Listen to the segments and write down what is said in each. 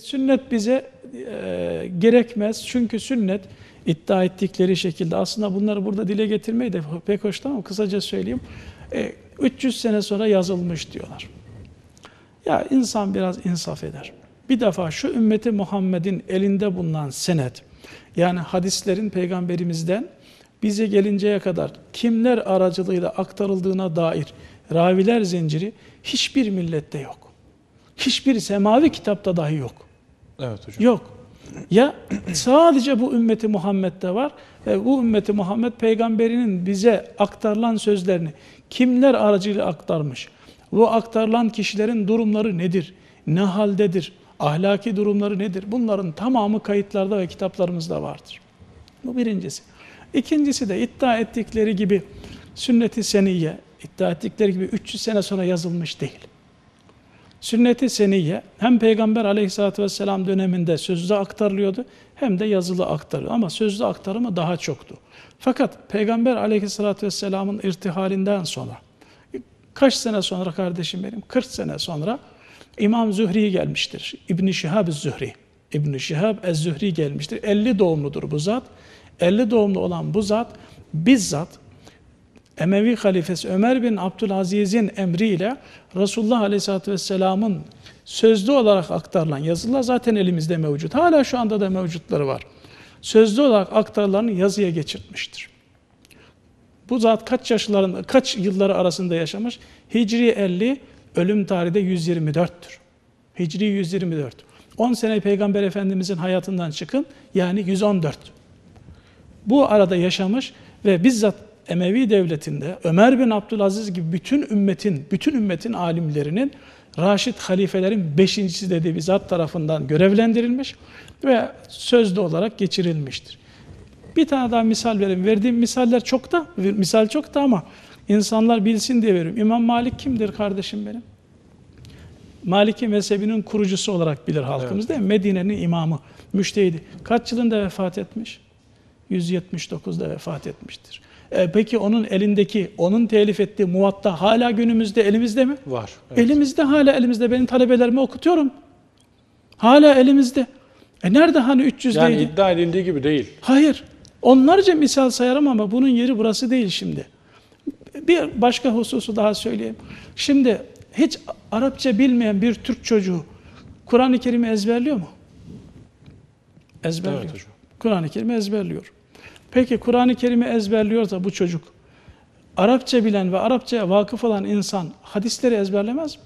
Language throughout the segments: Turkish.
Sünnet bize e, gerekmez çünkü sünnet iddia ettikleri şekilde aslında bunları burada dile getirmeyi de pek hoş tamam kısaca söyleyeyim. E, 300 sene sonra yazılmış diyorlar. Ya insan biraz insaf eder. Bir defa şu ümmeti Muhammed'in elinde bulunan senet yani hadislerin peygamberimizden bize gelinceye kadar kimler aracılığıyla aktarıldığına dair raviler zinciri hiçbir millette yok. Hiçbir semavi kitapta dahi yok. Evet hocam. Yok. Ya sadece bu ümmeti Muhammed'de var ve bu ümmeti Muhammed peygamberinin bize aktarılan sözlerini kimler aracıyla aktarmış? Bu aktarılan kişilerin durumları nedir? Ne haldedir? Ahlaki durumları nedir? Bunların tamamı kayıtlarda ve kitaplarımızda vardır. Bu birincisi. İkincisi de iddia ettikleri gibi sünnet-i seniyye, iddia ettikleri gibi 300 sene sonra yazılmış değil. Sünnet-i seniyye hem Peygamber aleyhissalatü vesselam döneminde sözlü aktarılıyordu hem de yazılı aktarılıyor. Ama sözlü aktarımı daha çoktu. Fakat Peygamber aleyhissalatü vesselamın irtihalinden sonra kaç sene sonra kardeşim benim? 40 sene sonra İmam Zühri gelmiştir. İbn-i Şihab Zühri. İbn-i Şihab Ez-Zühri gelmiştir. 50 doğumludur bu zat. 50 doğumlu olan bu zat bizzat Emevi halifesi Ömer bin Abdülaziz'in emriyle Resulullah Aleyhisselatü Vesselam'ın sözlü olarak aktarılan yazılar zaten elimizde mevcut. Hala şu anda da mevcutları var. Sözlü olarak aktarılanı yazıya geçirtmiştir. Bu zat kaç yaşlarında, kaç yılları arasında yaşamış? Hicri 50, ölüm tarihi de 124'tür. Hicri 124. 10 sene Peygamber Efendimizin hayatından çıkın, yani 114. Bu arada yaşamış ve bizzat Emevi devletinde Ömer bin Abdülaziz gibi bütün ümmetin, bütün ümmetin alimlerinin Raşid halifelerin beşincisi dediği bir zat tarafından görevlendirilmiş ve sözlü olarak geçirilmiştir. Bir tane daha misal vereyim. Verdiğim misaller çok da, misal çok da ama insanlar bilsin diye veriyorum. İmam Malik kimdir kardeşim benim? Maliki mezhebinin kurucusu olarak bilir halkımız evet. değil mi? Medine'nin imamı, müştehidi. Kaç yılında vefat etmiş? 179'da vefat etmiştir. E, peki onun elindeki, onun telif ettiği muvatta hala günümüzde elimizde mi? Var. Evet. Elimizde, hala elimizde. Benim talebelerime okutuyorum. Hala elimizde. E nerede hani 300 Yani değildi? iddia edildiği gibi değil. Hayır. Onlarca misal sayarım ama bunun yeri burası değil şimdi. Bir başka hususu daha söyleyeyim. Şimdi hiç Arapça bilmeyen bir Türk çocuğu Kur'an-ı Kerim'i ezberliyor mu? Ezberliyor. Evet Kur'an-ı Kerim'i ezberliyor. Peki Kur'an-ı Kerim'i ezberliyorsa bu çocuk, Arapça bilen ve Arapçaya vakıf olan insan hadisleri ezberlemez mi?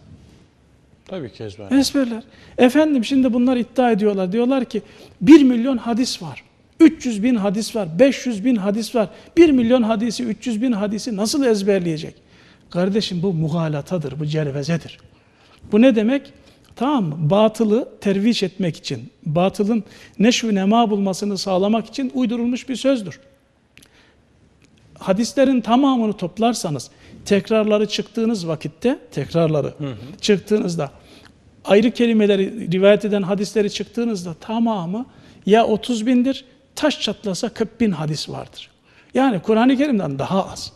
Tabii ki ezberler. Ezberler. Efendim şimdi bunlar iddia ediyorlar. Diyorlar ki 1 milyon hadis var. 300 bin hadis var. 500 bin hadis var. 1 milyon hadisi, 300 bin hadisi nasıl ezberleyecek? Kardeşim bu muhalatadır, bu cervezedir. Bu ne demek? Tamam mı? Batılı terviş etmek için, batılın neşv nema bulmasını sağlamak için uydurulmuş bir sözdür. Hadislerin tamamını toplarsanız, tekrarları çıktığınız vakitte, tekrarları hı hı. çıktığınızda, ayrı kelimeleri rivayet eden hadisleri çıktığınızda tamamı ya 30 bindir, taş çatlasa 40 bin hadis vardır. Yani Kur'an-ı Kerim'den daha az.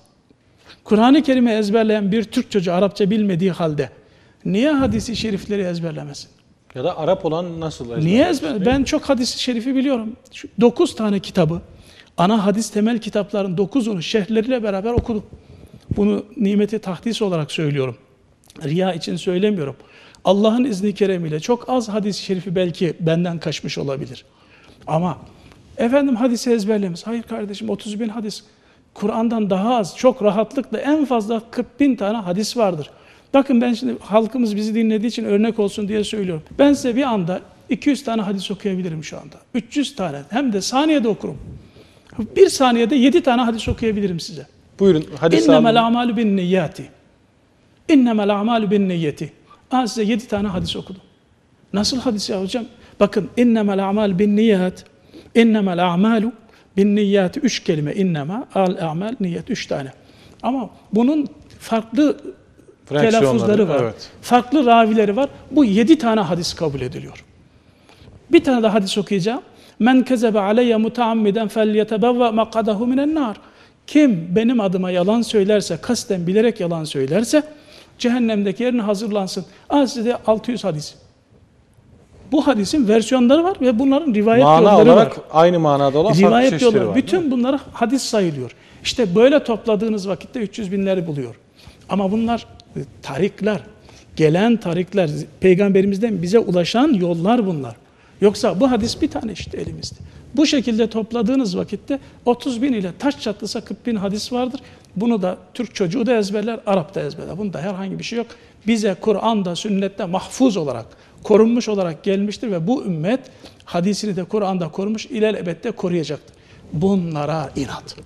Kur'an-ı Kerim'i ezberleyen bir Türk çocuğu Arapça bilmediği halde Niye hadisi şerifleri ezberlemesin? Ya da Arap olan nasıl ezberlemesin? Niye ezber? Ben çok hadisi şerifi biliyorum. Şu 9 tane kitabı, ana hadis temel kitapların 9'unu şerhleriyle beraber okudum. Bunu nimeti tahdis olarak söylüyorum. Riya için söylemiyorum. Allah'ın izni keremiyle çok az hadis-i şerifi belki benden kaçmış olabilir. Ama efendim hadisi ezberlemiş. Hayır kardeşim 30 bin hadis. Kur'an'dan daha az, çok rahatlıkla en fazla 40 bin tane hadis vardır. Bakın ben şimdi halkımız bizi dinlediği için örnek olsun diye söylüyorum. Ben size bir anda 200 tane hadis okuyabilirim şu anda. 300 tane hem de saniyede okurum. Bir saniyede 7 tane hadis okuyabilirim size. Buyurun hadis İnnemel amalu bin niyyati. İnnemel amalu bin niyyeti. Aa size 7 tane hadis okudum. Nasıl hadis ya hocam? Bakın innemel amal bin niyyat. İnnemel amalu bin niyyati. Üç kelime innema al amal niyet. Üç tane. Ama bunun farklı telaffuzları var. Evet. Farklı ravileri var. Bu yedi tane hadis kabul ediliyor. Bir tane daha hadis okuyacağım. Men kezebe aleyye mutaammiden felyetebevve makadahu minen nar. Kim benim adıma yalan söylerse, kasten bilerek yalan söylerse cehennemdeki yerine hazırlansın. Ah size 600 hadis. Bu hadisin versiyonları var ve bunların rivayet Mana yolları olarak var. aynı manada olan farklı Rivayet çeşitleri yolları. var. Bütün bunları hadis sayılıyor. İşte böyle topladığınız vakitte 300 binleri buluyor. Ama bunlar tarikler, gelen tarikler, peygamberimizden bize ulaşan yollar bunlar. Yoksa bu hadis bir tane işte elimizde. Bu şekilde topladığınız vakitte 30 bin ile taş çatlasa 40 bin hadis vardır. Bunu da Türk çocuğu da ezberler, Arap da ezberler. Bunda herhangi bir şey yok. Bize Kur'an'da, sünnette mahfuz olarak, korunmuş olarak gelmiştir ve bu ümmet hadisini de Kur'an'da korumuş, ilelebette koruyacaktır. Bunlara inat.